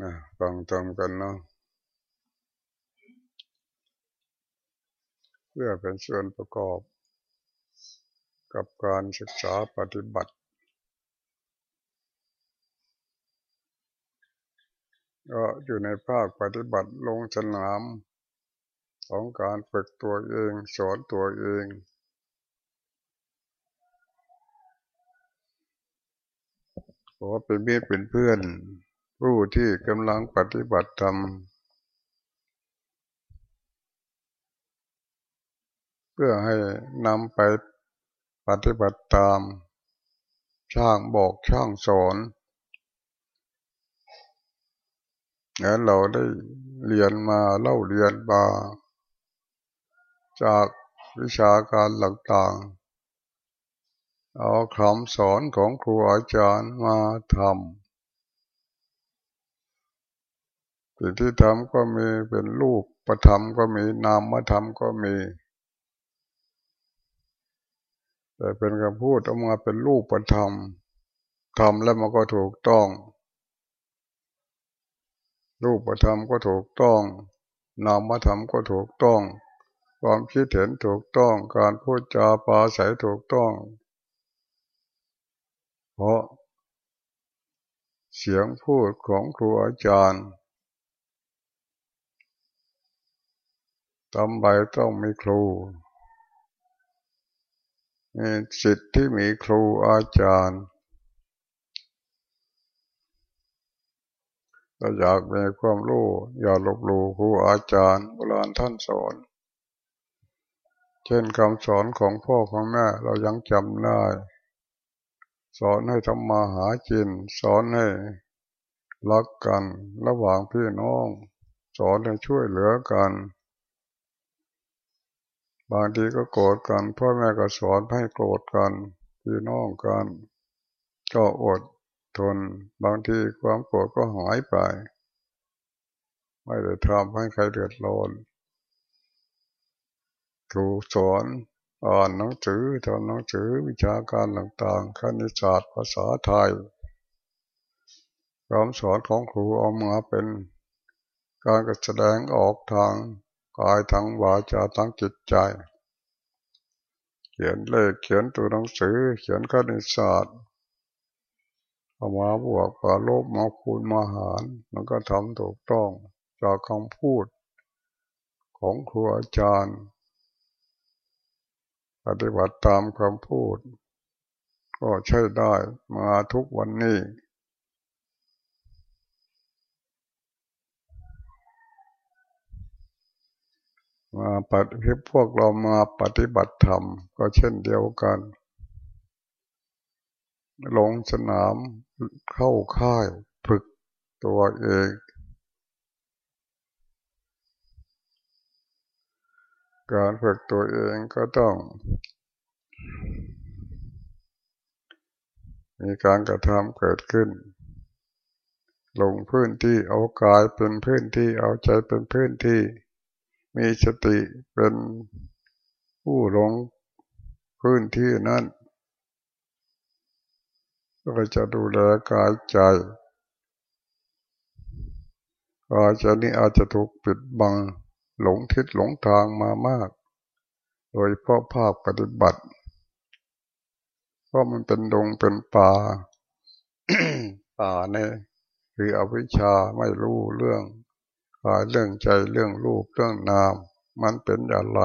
นะฟังทำกันเนาะเพื่อเป็นส่วนประกอบ กับการศึกษาปฏิบัติ ก็อยู่ในภาคปฏิบัติลงสนามของการฝึกตัวเองสอนตัวเองขอเป็นเมียเป็นเพื่อน ผู้ที่กำลังปฏิบัติธรรมเพื่อให้นำไปปฏิบัติตาม ช่างบอกช่างสอนแล้วเราได้เรียนมาเล่าเรียนมาจากวิชาการต่างๆเอาคำสอนของครูอาจารย์มาทำ สิ่งที่ทำก็มีเป็นรูปประธรรมก็มีนามธรรมก็มี แต่เป็นคำพูดออกมาเป็นรูปประธรรมทำแล้วมันก็ถูกต้อง รูปธรรมก็ถูกต้อง นามธรรมก็ถูกต้อง ความคิดเห็นถูกต้อง การพูดจาปาศัยถูกต้อง เพราะเสียงพูดของครูอาจารย์ ทำไปต้องมีครูมีสิทธิ์ที่มีครูอาจารย์เราอยากมีความรู้อย่าลบหลู่ครูอาจารย์โบราณท่านสอน เช่นคำสอนของพ่อของแม่เรายังจำได้ สอนให้ทำมาหาจิน สอนให้รักกันระหว่างพี่น้อง สอนให้ช่วยเหลือกัน บางทีก็โกรธกันพ่อแม่ก็สอนให้โกรธกันพี่น้องกันก็อดทน บางทีความโกรธก็หายไป ไม่ได้ทำให้ใครเดือดร้อนครูสอนอ่านหนังสือทำหนังสือวิชาการต่างๆคณิตศาสตร์ภาษาไทยคำสอนของครูออกมาเป็นการแสดงออกทาง กายทางวาจาทางจิตใจ เขียนเลขเขียนตัวหนังสือ เขียนคณิตศาสตร์เอามาบวกมาลบมาคูณมาหาร มันก็ทำถูกต้องจากคำพูดของครูอาจารย์ ปฏิบัติตามคำพูด ก็ใช่ได้มาทุกวันนี้ มาปฏิพวกเรามาปฏิบัติธรรม ก็เช่นเดียวกัน ลงสนามเข้าค่ายฝึกตัวเองการฝึกตัวเองก็ต้อง มีการกระทำเกิดขึ้น ลงพื้นที่เอากายเป็นพื้นที่เอาใจเป็นพื้นที่ มีสติเป็นผู้ลงพื้นที่นั้นก็จะดูแลกายใจกายใจนี้อาจจะถูกปิดบังหลงทิศหลงทางมามาก โดยเพราะภาพปฏิบัติเพราะมันเป็นดงเป็นป่าป่าเนี่ยคืออวิชชาไม่รู้เรื่อง กายเรื่องใจเรื่องรูปเรื่องนาม มันเป็นอะไร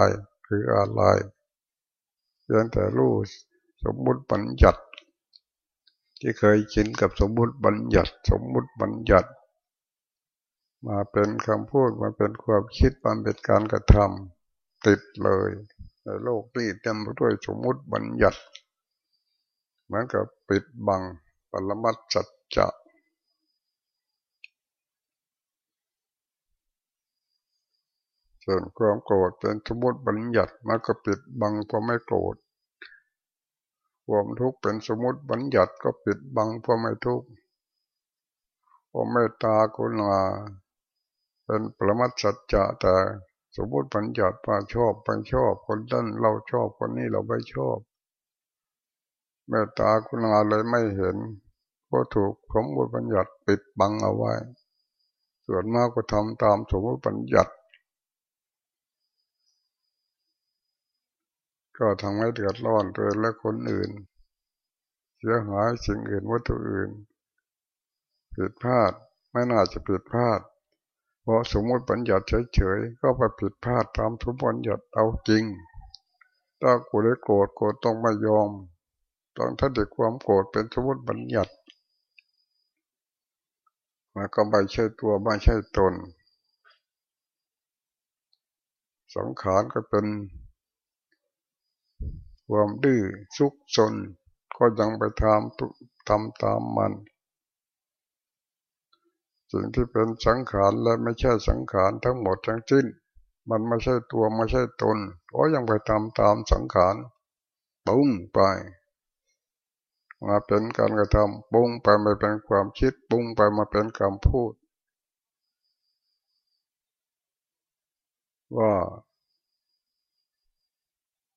คืออะไรเพียงแต่รู้สมมุติบัญญัติ ที่เคยชินกับสมมุติบัญญัติ สมมุติบัญญัติ มาเป็นคำพูดมาเป็นความคิดมันเป็นการกระทำติดเลยในโลกนี้เต็มไปด้วยสมมุติบัญญัติเหมือนกับปิดบังปรมัตสัจจะ ส่วนความโกรธเป็นสมมติบัญญัติมันก็ปิดบังเพราะไม่โกรธความทุกข์เป็นสมมติบัญญัติก็ปิดบังเพราะไม่ทุกข์ความเมตตากรุณาเป็นปรมัตสัจจะแต่สมมติบัญญัติว่าชอบไปชอบคนนั้นเราชอบคนนี้เราไม่ชอบเมตตากรุณาเลยไม่เห็นเพราะถูกสมมติบัญญัติปิดบังเอาไว้ ส่วนมากก็ทำตามสมมติปัญญัติ ก็ทำให้เดือดร้อนตัวและคนอื่น เสียหายสิ่งอื่นวัตถุอื่น ผิดพลาดไม่น่าจะผิดพลาด เพราะสมมติปัญญัติเฉยๆก็ไปผิดพลาดตามสมมติปัญญัติเอาจริง ถ้ากูได้โกรธโกรธต้องไม่ยอม ต้องถ้าเด็กความโกรธเป็นสมมติบัญญัติมันก็ไม่ใช่ตัวไม่ใช่ตน สังขารก็เป็น ความดื้อซุกซนก็ยังไปทำทำตามมัน สิ่งที่เป็นสังขารและไม่ใช่สังขารทั้งหมดทั้งสิ้น มันไม่ใช่ตัวไม่ใช่ตนก็ยังไปทำตามสังขารปุ้งไปมาเป็นการกระทำปุ้งไปมาเป็นความคิดปุ้งไปมาเป็นคำพูด ว่า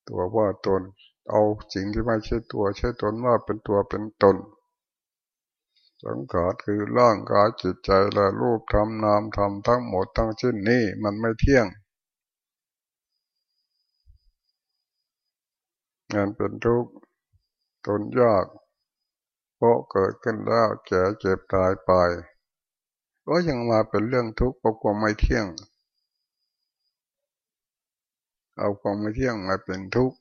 ตัวว่าตน เอาสิ่งที่ไม่ใช่ตัวใช่ตนว่าเป็นตัวเป็นตน สังขารคือร่างกายจิตใจและรูปทำนามทำทั้งหมดทั้งชิ้นนี้มันไม่เที่ยงงานเป็นทุกข์ทนยากเพราะเกิดขึ้นแล้วแก่เจ็บตายไป ก็ยังมาเป็นเรื่องทุกข์เพราะความไม่เที่ยง เอาความไม่เที่ยงมาเป็นทุกข์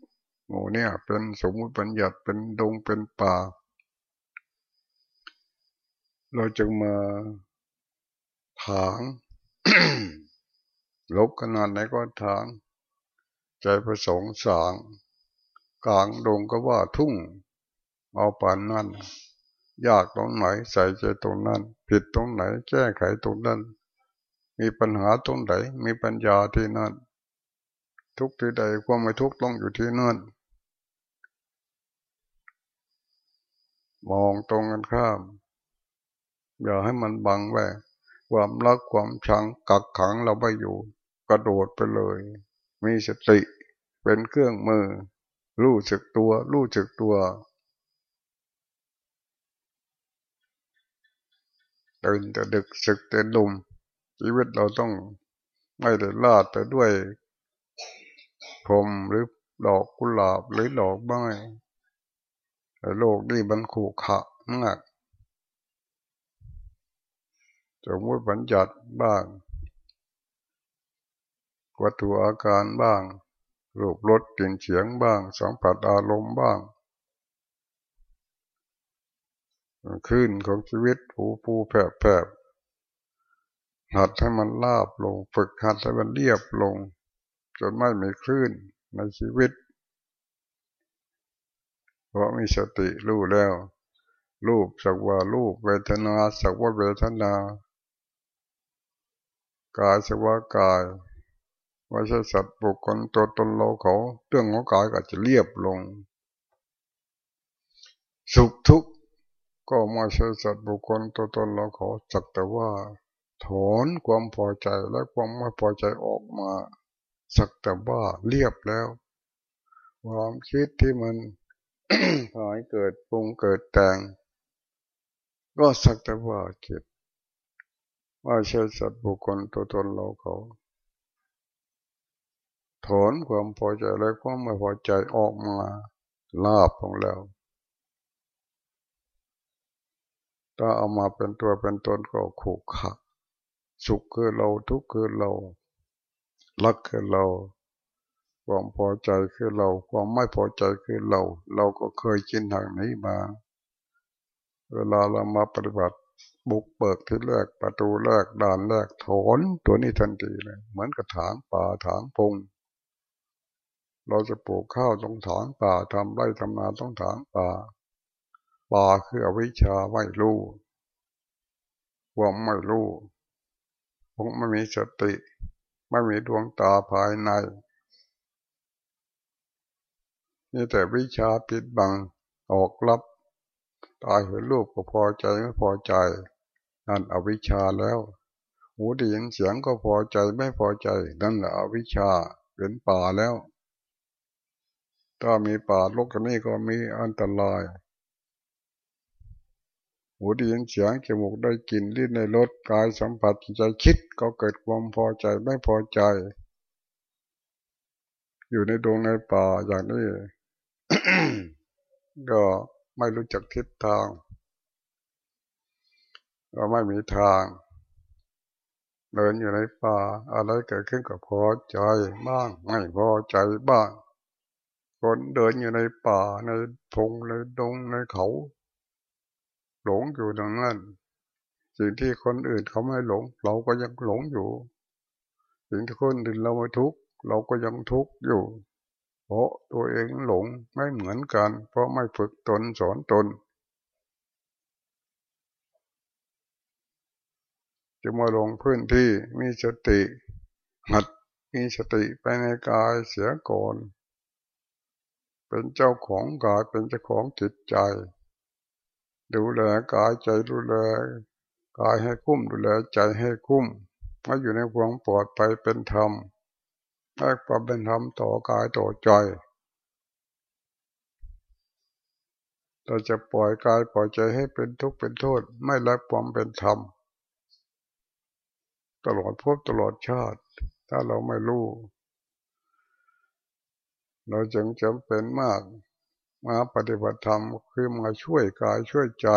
หมูเนี่ย เป็นสมมุติปัญญัติเป็นดงเป็นป่า เราจึงมาถางลบขนาดไหนก็ถาง ใจประสงค์สางกลางดงก็ว่าทุ่ง เอาปานนั่นยากตรงไหนใส่ใจตรงนั้น ผิดตรงไหน แก้ไขตรงนั้น มีปัญหาตรงไหน มีปัญญาที่นั่น ทุกที่ใดความไม่ทุกต้องอยู่ที่นั่นมองตรงกันข้าม อย่าให้มันบังไว้ความรักความชังกักขังเราไปอยู่ กระโดดไปเลย มีสติเป็นเครื่องมือ รู้จึกตัว รู้จึกตัวตื่นแต่ดึกสึกแต่ดุมชีวิตเราต้องไม่ได้ลาดแต่ด้วย พรมหรือดอกกุหลาบหรือดอกไม้แต่โลกนี่มันขู่ขะมากสมมติบัญญัติบ้างวัตถุอาการบ้าง รูปรสกลิ่นเสียงบ้าง สัมผัสอารมณ์บ้างขึ้นของชีวิตผูผูแผบแผบหัดให้มันลาบลง ฝึกหัดให้มันเรียบลง จนไม่มีคลื่นในชีวิต เพราะมีสติรู้แล้ว รูปสักว่ารูปเวทนาสักว่าเวทนากายสักว่ากายว่าใช่สัตว์บุคคลตัวตนเราเขาเรื่องของกายก็จะเรียบลง สุขทุกข์ก็มาใช่สัตว์บุคคลตัวตนเราเขาจักแต่ว่า ถอนความพอใจและความไม่พอใจออกมา สักแต่ว่าเรียบแล้ว ความคิดที่มันหายเกิดปรุงเกิดแต่ง ก็สักแต่ว่าคิดว่าใช่สัตว์บุคคลตัวตนเราเขา ถอนความพอใจและความไม่พอใจออกมาลาบของเราถ้าเอามาเป็นตัวเป็นตนก็ขู่ขัก สุขคือเราทุกข์คือเรา รักคือเรา ความพอใจคือเรา ความไม่พอใจคือเรา เราก็เคยชินทางนี้มา เวลาเรามาปฏิบัติบุกเบิกที่แรกประตูแรกด่านแรกถอนตัวนี้ทันทีเลย เหมือนกระถางป่าถางพง เราจะปลูกข้าวต้องถางป่าทำไร่ทำนาต้องถางป่าป่าคืออวิชชาไม่รู้ความไม่รู้ผมไม่มีสติ ไม่มีดวงตาภายในนี่แต่วิชาปิดบังออกลับ ตาเห็นรูปก็พอใจไม่พอใจ นั่นอวิชาแล้ว หูได้ยินเสียงก็พอใจไม่พอใจ นั่นแหละอวิชาเป็นป่าแล้ว ถ้ามีป่าโลกนี้ก็มีอันตราย หูได้ยินเสียงจมูกได้กลิ่นลิ้นในรสกายสัมผัสใจคิดก็เกิดความพอใจไม่พอใจ อยู่ในดงในป่าอย่างนี้ก็ไม่รู้จักทิศทางก็ไม่มีทางเดินอยู่ในป่าอะไรเกิดขึ้นก็พอใจบ้างไม่พอใจบ้างคนเดินอยู่ในป่าในพงในดงในเขา หลงอยู่ตรงนั้นสิ่งที่คนอื่นเขาไม่หลง เราก็ยังหลงอยู่ สิ่งที่คนอื่นเราไม่ทุกข์เราก็ยังทุกข์อยู่ เพราะตัวเองหลงไม่เหมือนกัน เพราะไม่ฝึกตนสอนตนจะมาลงพื้นที่มีสติหัดมีสติไปในกายเสียก่อน เป็นเจ้าของกายเป็นเจ้าของจิตใจ ดูแลกายใจดูแลกายให้คุ้มดูแลใจให้คุ้มมาอยู่ในความปลอดภัยเป็นธรรมให้ความเป็นธรรมต่อกายต่อใจเราจะปล่อยกายปล่อยใจให้เป็นทุกข์เป็นโทษ ไม่รับความเป็นธรรม ตลอดพบตลอดชาติ ถ้าเราไม่รู้ เราจึงจำเป็นมาก มาปฏิบัติธรรมคือมาช่วยกายช่วยใจ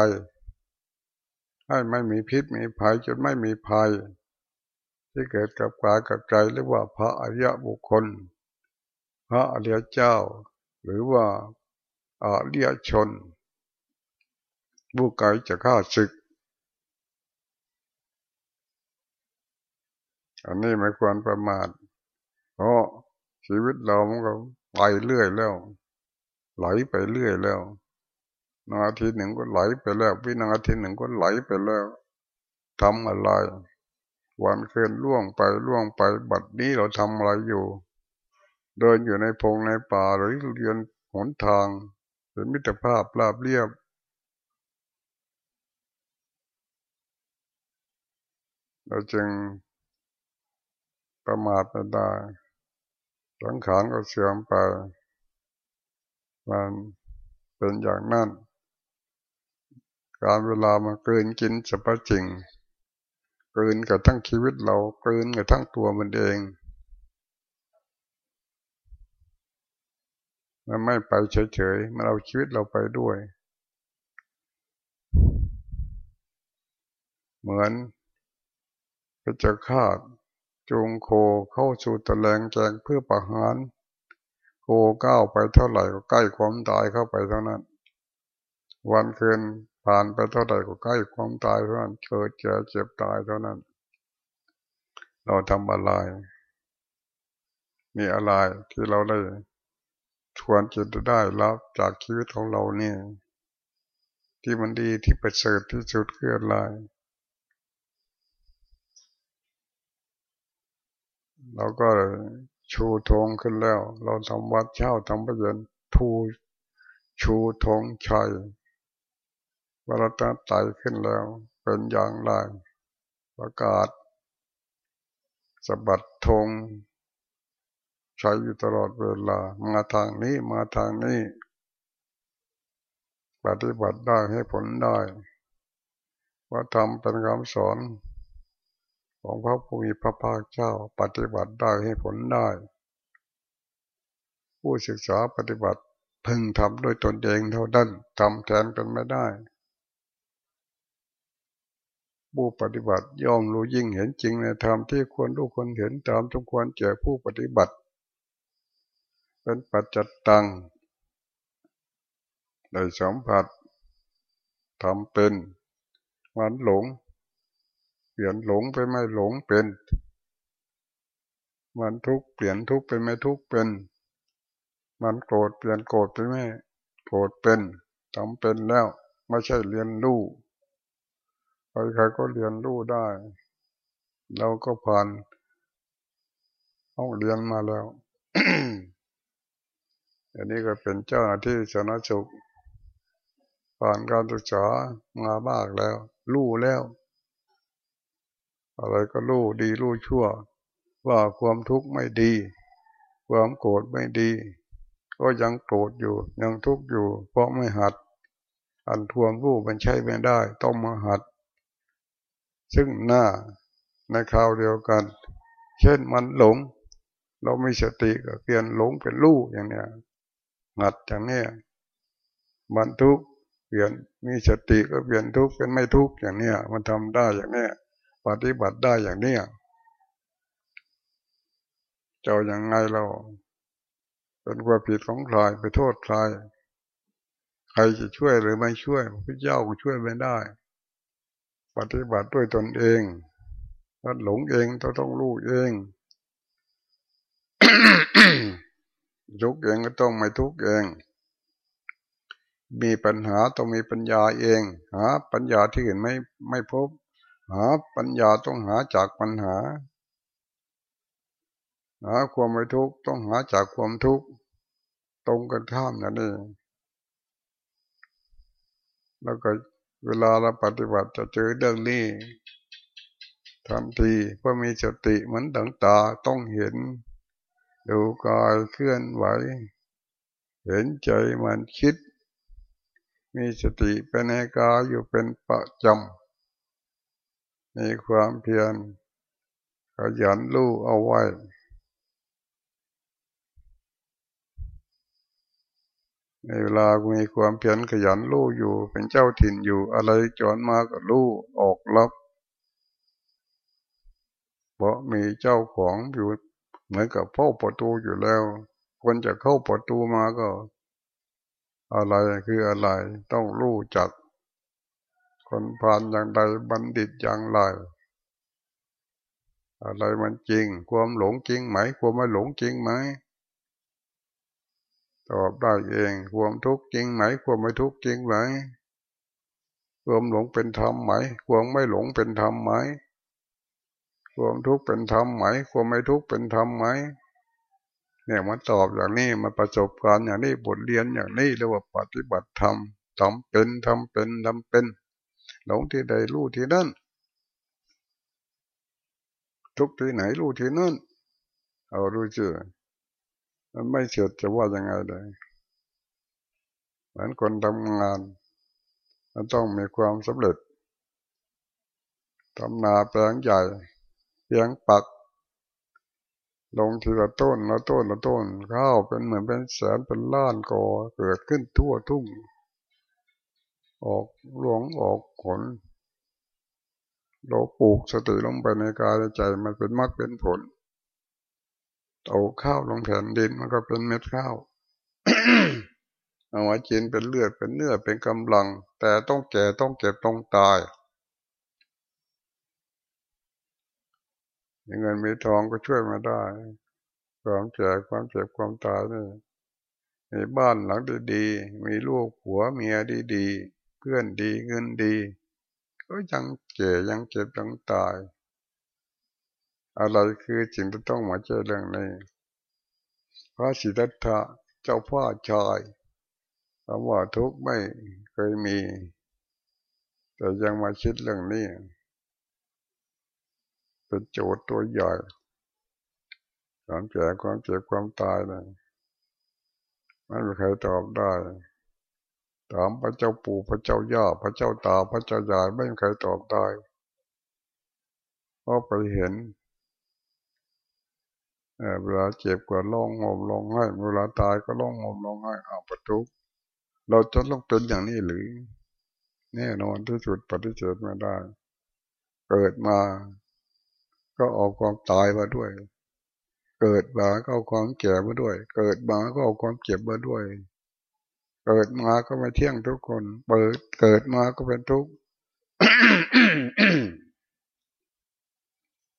ให้ไม่มีพิษมีภัยจนไม่มีภัย ที่เกิดกับกายกับใจเรียกว่าพระอริยบุคคล พระอริยเจ้า หรือว่าอริยชนผู้ไกจะฆ่าศึก อันนี้ไม่ควรประมาท เพราะชีวิตเรามันก็ไปเรื่อยแล้ว ไหลไปเรื่อยแล้ว นาทีหนึ่งก็ไหลไปแล้ว วินาทีหนึ่งก็ไหลไปแล้วทำอะไร วันเคลื่อนล่วงไปล่วงไปบัดนี้เราทำอะไรอยู่ เดินอยู่ในพงในป่าหรือเรียนหนทางเป็นมิตรภาพราบเรียบเราจึงประมาทไม่ได้สังขารก็เสื่อมไป มันเป็นอย่างนั้น การเวลามาเกินกินสรรพจริง เกินกับทั้งชีวิตเราเกินกับทั้งตัวมันเองมันไม่ไปเฉยๆ มันเอาชีวิตเราไปด้วย เหมือนกระจะคาดจูงโคเข้าสู่ตะแลงแจงเพื่อประหาร โคก้าวไปเท่าไหร่ก็ใกล้ความตายเข้าไปเท่านั้น วันคืนผ่านไปเท่าไหร่ก็ใกล้ความตายเท่านั้นเกิดเจ็บเจ็บตายเท่านั้น เราทำอะไรมีอะไรที่เราได้ชวนจิตได้รับจากชีวิตของเราเนี่ย ที่มันดีที่ประเสริฐที่สุดคืออะไรเราก็ ชูธงขึ้นแล้ว เราทำวัดเช่าทำประโยชน์ทูชูธงชัยวรตะไตขึ้นแล้ว เป็นอย่างไรประกาศสะบัดธงใช้อยู่ตลอดเวลา มาทางนี้มาทางนี้ ปฏิบัติได้ให้ผลได้ ว่าทำเป็นคำสอน ของพระผู้มีพระภาคเจ้าปฏิบัติได้ให้ผลได้ ผู้ศึกษาปฏิบัติพึงทำด้วยตนเองเท่านั้นทำแทนกันไม่ได้ ผู้ปฏิบัติย่อมรู้ยิ่งเห็นจริงในธรรมที่ควรรู้ควรเห็นตามทุกควรเจอผู้ปฏิบัติ เป็นปัจจัตตังได้สัมผัสทำเป็นมันหลง เปลี่ยนหลงไปไม่หลงเป็นมันทุกเปลี่ยนทุกไปไม่ทุกเป็น มันโกรธเปลี่ยนโกรธไปไม่โกรธเป็นทำเป็นแล้วไม่ใช่เรียนรู้ใครๆก็เรียนรู้ได้ เราก็ผ่านห้องเรียนมาแล้วอันนี้ก็เป็นเจ้าหน้าที่สนาสุขผ่านการศึกษามาบ้างแล้ว รู้แล้ว อะไรก็รู้ดีรู้ชั่ว ว่าความทุกข์ไม่ดี ความโกรธไม่ดี ก็ยังโกรธอยู่ยังทุกข์อยู่ เพราะไม่หัด อันทวงรู้มันใช้ไม่ได้ ต้องมาหัด ซึ่งหน้าในคราวเดียวกัน เช่นมันหลง เราไม่สติก็เปลี่ยนหลงเป็นรู้อย่างเนี้ยหัดอย่างเนี้ยมันทุกเปลี่ยนมีสติก็เปลี่ยนทุกเป็นไม่ทุกอย่างเนี้ยมันทำได้อย่างเนี้ย ปฏิบัติได้อย่างเนี้ยเจ้าอย่างไงเรา เป็นความผิดของใครไปโทษใคร ใครจะช่วยหรือไม่ช่วยพระเจ้าก็ช่วยไม่ได้ ปฏิบัติด้วยตนเองถ้าหลงเองต้องต้องรู้เองทุกเองก็ต้องไม่ทุกเอง มีปัญหาต้องมีปัญญาเอง หา ปัญญาที่อื่นไม่ไม่พบ หาปัญญาต้องหาจากปัญหา หาความไม่ทุกข์ต้องหาจากความทุกข์ตรงกันข้ามนั่นเองแล้วก็เวลาเราปฏิบัติจะเจอเรื่องนี้ทันทีเพราะมีสติเหมือนดังตาต้องเห็น ดูกายเคลื่อนไหว เห็นใจมันคิด มีสติเป็นในกายอยู่เป็นประจำ มีความเพียรขยันรู้เอาไว้ ในเวลามีความเพียรขยันรู้อยู่ เป็นเจ้าถิ่นอยู่อะไรจอนมาก็รู้ออกรับเพราะมีเจ้าของอยู่เหมือนกับเฝ้าประตูอยู่แล้ว คนจะเข้าประตูมาก็ อะไรคืออะไรต้องรู้จัก คนผ่านอย่างใดบัณฑิตอย่างไร อะไรมันจริง ความหลงจริงไหม ความไม่หลงจริงไหม ตอบได้เอง ความทุกข์จริงไหม ความไม่ทุกข์จริงไหม ความหลงเป็นธรรมไหม ความไม่หลงเป็นธรรมไหม ความทุกข์เป็นธรรมไหม ความไม่ทุกข์เป็นธรรมไหมเนี่ยมันตอบอย่างนี้มาประสบการณ์อย่างนี้บทเรียนอย่างนี้เรียกว่าปฏิบัติธรรมทำเป็นทำเป็นทำเป็น หลงที่ใดรู้ที่นั่นทุกที่ไหนรู้ที่นั่นเอารู้เจอมันไม่เฉดจะว่ายังไงเลยเหมือนคนทำงาน มันต้องมีความสำเร็จทำนาแปลงใหญ่เพียงปัก ลงทีละต้นละต้นละต้นข้าวเป็นเหมือนเป็นแสนเป็นล้านกอเกิดขึ้นทั่วทุ่ง ออกหลวงออกขนเราปลูกสติลงไปในกายใจมันเป็นมรรคเป็นผลเอาข้าวลงแผ่นดินมันก็เป็นเม็ดข้าวเอาไว้กินเป็นเลือดเป็นเนื้อเป็นกำลัง แต่ต้องแก่ต้องเก็บต้องตายเงินมีทองก็ช่วยมาได้ ความแก่ความเจ็บความตายนี่มีบ้านหลังดีๆมีลูกผัวเมียดีๆ เพื่อนดีเงินดี ก็ยังแก่ยังเจ็บยังตาย อะไรคือสิ่งที่ต้องมาเจอเรื่องนี้พระสิทธัตถะเจ้าพ่อชายคำว่าทุกข์ไม่เคยมี แต่ยังมาคิดเรื่องนี้เป็นโจทย์ตัวใหญ่ความแก่ความเจ็บความตายนะไม่มีใครตอบได้ ถามพระเจ้าปู่พระเจ้าย่าพระเจ้าตาพระเจ้ายายไม่มีใครตอบได้เพราะไปเห็นเวลาเจ็บก็ร้องงมร้องไห้เวลาตายก็ร้องงมร้องไห้เอาประทุกเราจะต้องเป็นอย่างนี้หรือ แน่นอนที่สุดปฏิเสธไม่ได้ เกิดมา ก็เอาความตายมาด้วย เกิดมาก็เอาความแก่มาด้วย เกิดมาก็เอาความเจ็บมาด้วย เกิดมาก็ไม่เที่ยงทุกคน เปิดเกิดมาก็เป็นทุกข์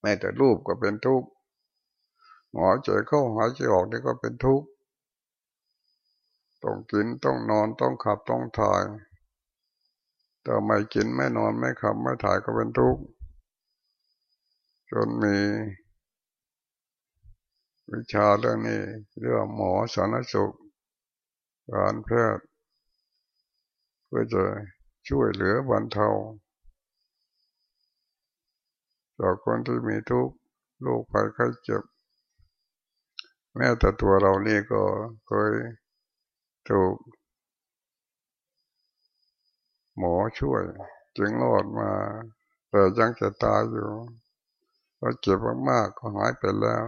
แม้แต่รูปก็เป็นทุกข์หายใจเข้าหายใจออกนี่ก็เป็นทุกข์ ต้องกินต้องนอนต้องขับต้องถ่าย แต่ไม่กินไม่นอนไม่ขับไม่ถ่ายก็เป็นทุกข์ จนมี วิชาเรื่องนี้เรื่องหมอสารสุข การแพทย์เพื่อจะช่วยเหลือบรรเทาจากคนที่มีทุกข์โรคภัยไข้เจ็บ แม้แต่ตัวเรานี่ก็เคยถูก หมอช่วย จึงรอดมา แต่ยังจะตายอยู่ก็เจ็บมากๆก็หายไปแล้ว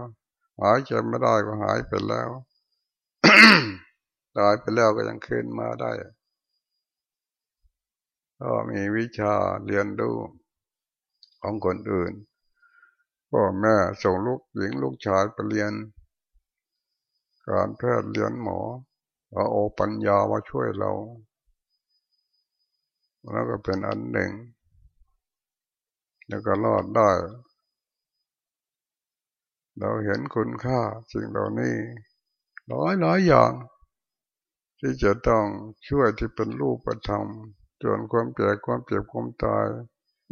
หายใจไม่ได้ก็หายไปแล้ว ตายไปแล้วก็ยังขึ้นมาได้ ก็มีวิชาเรียนรู้ของคนอื่นพ่อแม่ส่งลูกหญิงลูกชายไปเรียน การแพทย์เรียนหมอเอาโอปัญญามาช่วยเรา แล้วก็เป็นอันหนึ่ง แล้วก็รอดได้ เราเห็นคุณค่าสิ่งเหล่านี้ร้อยร้อยอย่าง ที่จะต้องช่วยที่เป็นรูปธรรมจนความแก่ความเจ็บความตาย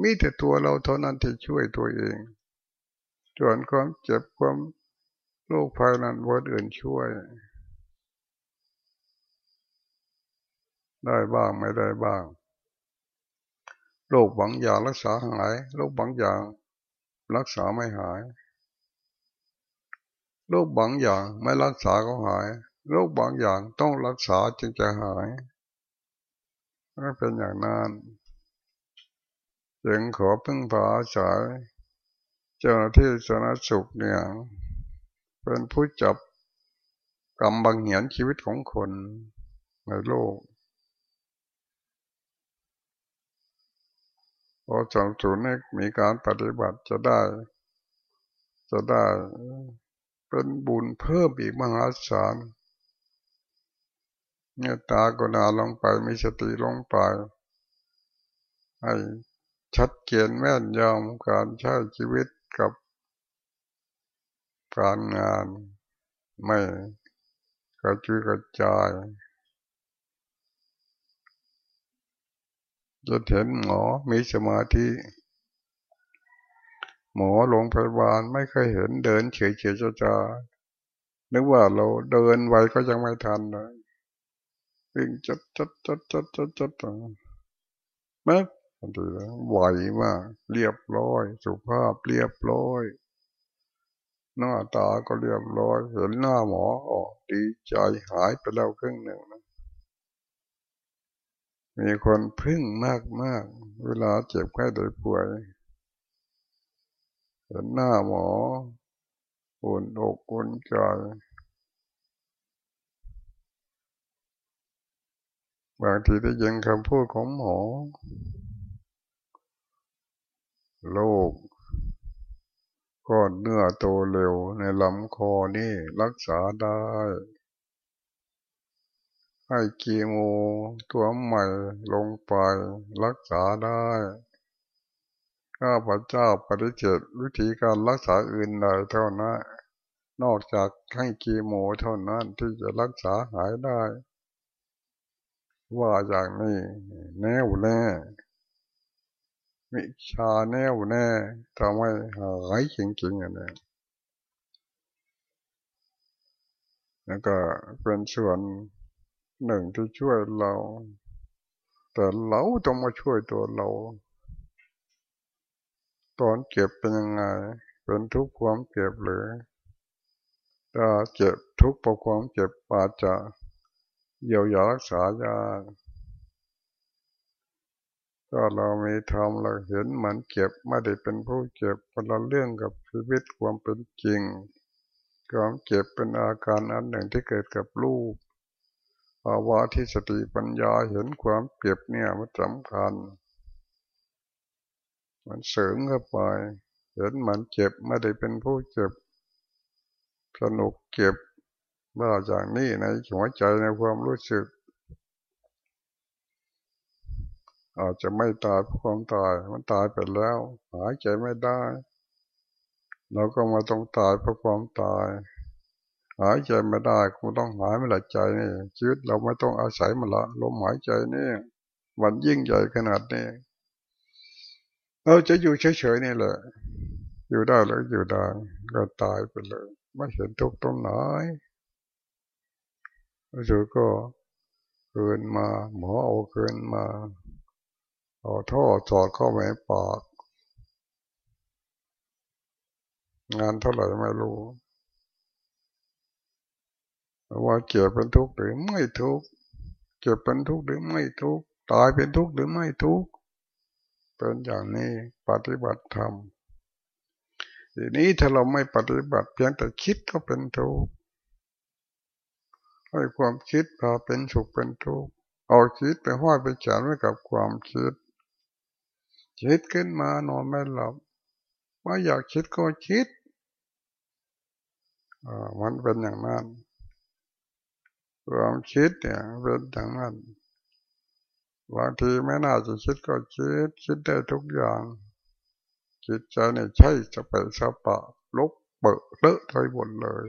มีแต่ตัวเราเท่านั้นที่ช่วยตัวเองจนความเจ็บความโรคภัยนั้นวันอื่นช่วย ได้บ้างไม่ได้บ้างโรคบางอย่างรักษาหายโรคบางอย่างรักษาไม่หายโรคบางอย่างไม่รักษาก็หาย โรคบางอย่างต้องรักษาจึงจะหายไม่เป็นอย่างนั้นจึงขอพึ่งพาอายเจ้าหน้าที่สาธารณสุขเนี่ย เป็นผู้จับกรรมบางเหียนชีวิตของคนในโลกพอจำสูนย์มีการปฏิบัติจะได้ จะได้เป็นบุญเพิ่มอีกมหาศาล เนี่ยตากนาลงไปมีสติลงไปให้ชัดเจนแม่นยำการใช้ชีวิตกับการงานไม่กระจุยกระจายจะเห็นหมอมีสมาธิ หมอโรงพยาบาลไม่เคยเห็นเดินเฉยเฉยจ้านึกว่าเราเดินไวก็ยังไม่ทันเลย วิ่งจัดจัดจัดจัดจัดจัดแม้ทันทีไหวมาก เรียบร้อย สุภาพเรียบร้อย หน้าตาก็เรียบร้อย เห็นหน้าหมอออกดีใจหายไปแล้วครึ่งหนึ่งนะมีคนพึ่งมากมากเวลาเจ็บไข้ได้ป่วย เห็นหน้าหมออุ่นอกอุ่นใจ บางทีได้ยินคำพูดของหมอ โรคก้อนเนื้อโตเร็วในลำคอนี่รักษาได้ ให้กีโมตัวใหม่ลงไปรักษาได้ข้าพเจ้าปฏิเสธวิธีการรักษาอื่นใดเท่านั้น นอกจากให้กีโมเท่านั้นที่จะรักษาหายได้ ว่าอย่างนี้แน่วแน่วิชาแน่วแน่ทำให้หายจริงๆอันนี้แล้วก็เป็นส่วนหนึ่งที่ช่วยเรา แต่เราต้องมาช่วยตัวเรา ตอนเก็บเป็นยังไง เป็นทุกข์ความเก็บหรือถ้าเจ็บทุกข์เพราะความเจ็บอาจจะ เยียวยารักษายากก็เรามีธรรมเราเห็นเหมือนเก็บไม่ได้เป็นผู้เก็บคนละเรื่องกับชีวิตความเป็นจริงความเก็บเป็นอาการอันหนึ่งที่เกิดกับลูกภาวะที่สติปัญญาเห็นความเก็บเนี่ยมันสำคัญ มันเสริมเข้าไป เห็นเหมือนเจ็บไม่ได้เป็นผู้เจ็บ สนุกเก็บ ว่าอย่างนี้ในหัวใจในความรู้สึก อาจจะไม่ตายเพราะความตายมันตายไปแล้ว หายใจไม่ได้ เราก็มาต้องตายเพราะความตาย หายใจไม่ได้คงต้องหายไม่หลัใจนี่ชีวิตเราไม่ต้องอาศัยมันละลมหายใจนี่มันยิ่งใหญ่ขนาดนี้เราจะอยู่เฉยๆนี่แหละ อยู่ได้แล้วอยู่ได้ก็ตายไปเลย ไม่เห็นทุกข์ตรงไหน แล้วก็เกินมาหมอเอาเกินมาเอาท่อจอดเข้าไปปาก งานเท่าไหร่ไม่รู้ว่าเก็บเป็นทุกข์หรือไม่ทุกข์เก็บเป็นทุกข์หรือไม่ทุกข์ตายเป็นทุกข์หรือไม่ทุกข์เป็นอย่างนี้ปฏิบัติธรรมทีนี้ถ้าเราไม่ปฏิบัติเพียงแต่คิดก็เป็นทุกข์ ให้ความคิดพาเป็นสุขเป็นทุกข์เอาคิดไปห้อยไปฉานไว้กับความคิด คิดขึ้นมานอนไม่หลับ ว่าอยากคิดก็คิดมันเป็นอย่างนั้นความคิดเนี่ยเป็นอย่างนั้นบางทีไม่น่าจะคิดก็คิด คิดได้ทุกอย่าง จิตใจเนี่ยใช่จะไปสปะลบเปิดเลอะไปหมดเลย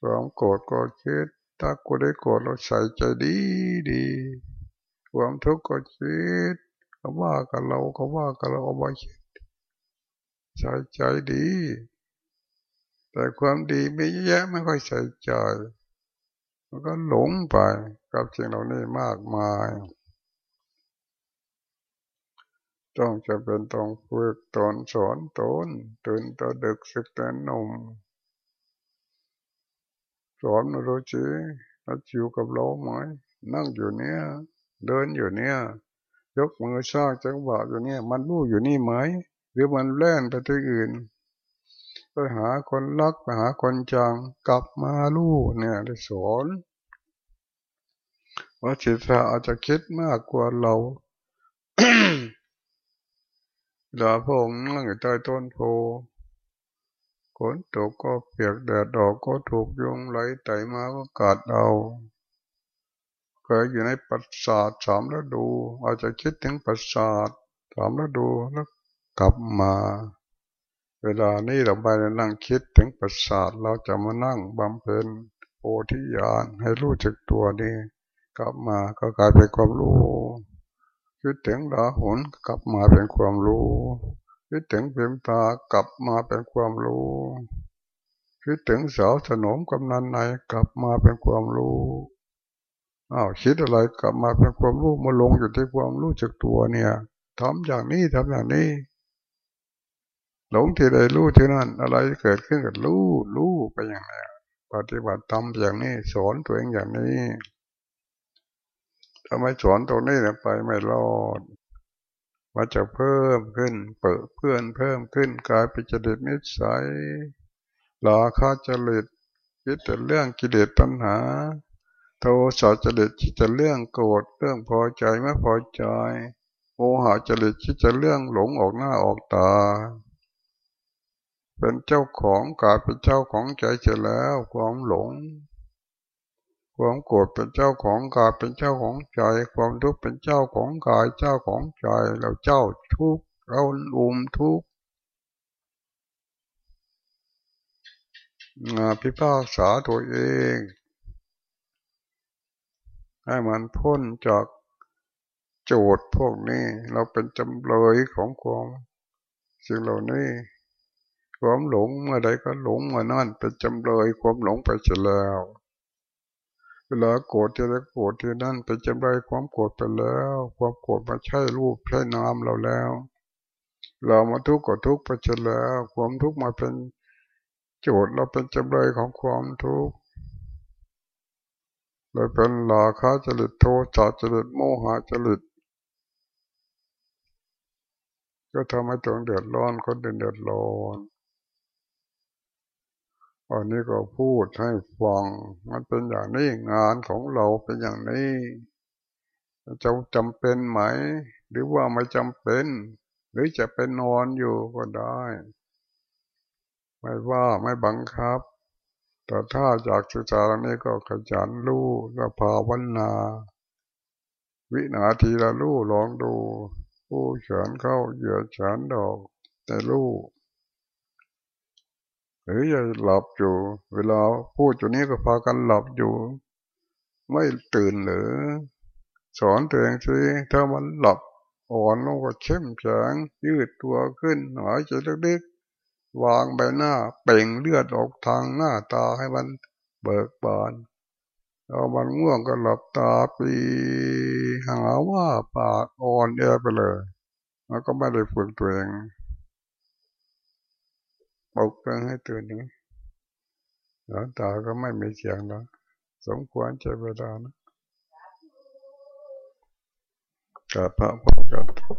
ความโกรธก็คิด ถ้ากูได้โกรธเราใส่ใจดีดีความทุกข์ก็คิดเขาว่ากับเราเขาว่ากับเราเอาไว้คิดใส่ใจดี แต่ความดีไม่แยะไม่ค่อยใส่ใจมันก็หลงไปกับสิ่งเหล่านี้มากมาย ต้องจะเป็นต้องฝึกตนสอนตนตื่นตัวดึกสึกแต่นม สอนรู้จีเราอยู่กับเราไหมนั่งอยู่เนี้ยเดินอยู่เนี้ยยกมือสร้างจังหวะอยู่เนี้ยมันรู้อยู่นี่ไหม หรือมันแล่นไปที่อื่นไปหาคนรักไปหาคนจังกลับมาลู่เนี่ยได้สอนว่าจิตเราอาจจะคิดมากกว่าเราลาพงนั่งอยู่ใต้ต้นโพ ฝนตกก็เปียกแดดดอกก็ถูกยุงไหลไต่มาก็กัดเอาเคยอยู่ในปัสสาทสามฤดูอาจจะคิดถึงปัสสาทสามฤดูแล้วกลับมา เวลานี้เราไปนั่งคิดถึงปัสสาทเราจะมานั่งบำเพ็ญโอทิยานให้รู้จักตัวนี้กลับมาก็กลายเป็นความรู้คิดถึงลาหุนกลับมาเป็นความรู้ คิดถึงเพียมตากลับมาเป็นความรู้คิดถึงสาวสนมกำนันในกลับมาเป็นความรู้อ้าวคิดอะไรกลับมาเป็นความรู้มาลงอยู่ที่ความรู้จักตัวเนี่ยทำอย่างนี้ทำอย่างนี้หลงที่ใดรู้ที่นั่นอะไรเกิดขึ้นกับรู้รู้ไปอย่างไรปฏิบัติทำอย่างนี้สอนตัวเองอย่างนี้ถ้าไม่สอนตรงนี้ไปไม่รอด มันจะเพิ่มขึ้น เปิดเพื่อนเพิ่มขึ้นกลายเป็นจริตนิสัยลาคาจริตคิดแต่เรื่องกิเลสตัณหา โทสะจริตคิดแต่เรื่องโกรธเรื่องพอใจไม่พอใจโมหะจริตคิดแต่เรื่องหลงออกหน้าออกตา เป็นเจ้าของกลายเป็นเจ้าของใจเสียแล้วความหลง ความโกรธเป็นเจ้าของกายเป็นเจ้าของใจ ความทุกข์เป็นเจ้าของกายเจ้าของใจเราเจ้าทุกข์เราอุ้มทุกข์พิพากษาตัวเอง ให้มันพ้นจากโจทย์พวกนี้ เราเป็นจำเลยของความสิ่งเหล่านี้ความหลงเมื่อใดก็หลงเมื่อนั้นเป็นจำเลยความหลงไปเสียแล้ว เวลาโกรธจะได้โกรธที่นั่นเป็นจำไรความโกรธไปแล้ว ความโกรธมาใช่รูปใช่นามเราแล้ว เรามาทุกข์ก็ทุกข์ไปจนแล้ว ความทุกข์มาเป็นโจทย์เราเป็นจำเลยของความทุกข์เลยเป็นลาคาจริตโทสะจริตโมหะจริตก็ทำให้ตัวเดือดร้อนคนเดือดร้อน อันนี้ก็พูดให้ฟัง มันเป็นอย่างนี้งานของเราเป็นอย่างนี้จะจำเป็นไหม หรือว่าไม่จำเป็น หรือจะเป็นนอนอยู่ก็ได้ ไม่ว่าไม่บังคับ แต่ถ้าอยากศึกษาเรื่องนี้ก็ขยันรู้ก็ภาวนา วินาทีละรู้ลองดู ผู้เฉินเข้าเหยื่อเฉินดอก แต่รู้ หรือจะหลับอยู่ เวลาพูดอยู่นี้ก็พากันหลับอยู่ ไม่ตื่นหรือ สอนตัวเองสิถ้ามันหลับอ่อนลงก็เข้มแข็งยืดตัวขึ้นหายใจลึกๆวางใบหน้า เป่งเลือดออกทางหน้าตาให้มันเบิกบานเอามันง่วงก็หลับตาปีหาว่าปากอ่อนแอไปเลยมันก็ไม่ได้ฝึกตัวเอง อลุกเราให้ตื่นนี้หลวงตาก็ไม่มีเสียงแล้วสมควรใช้เวลานะกับพระพุทธ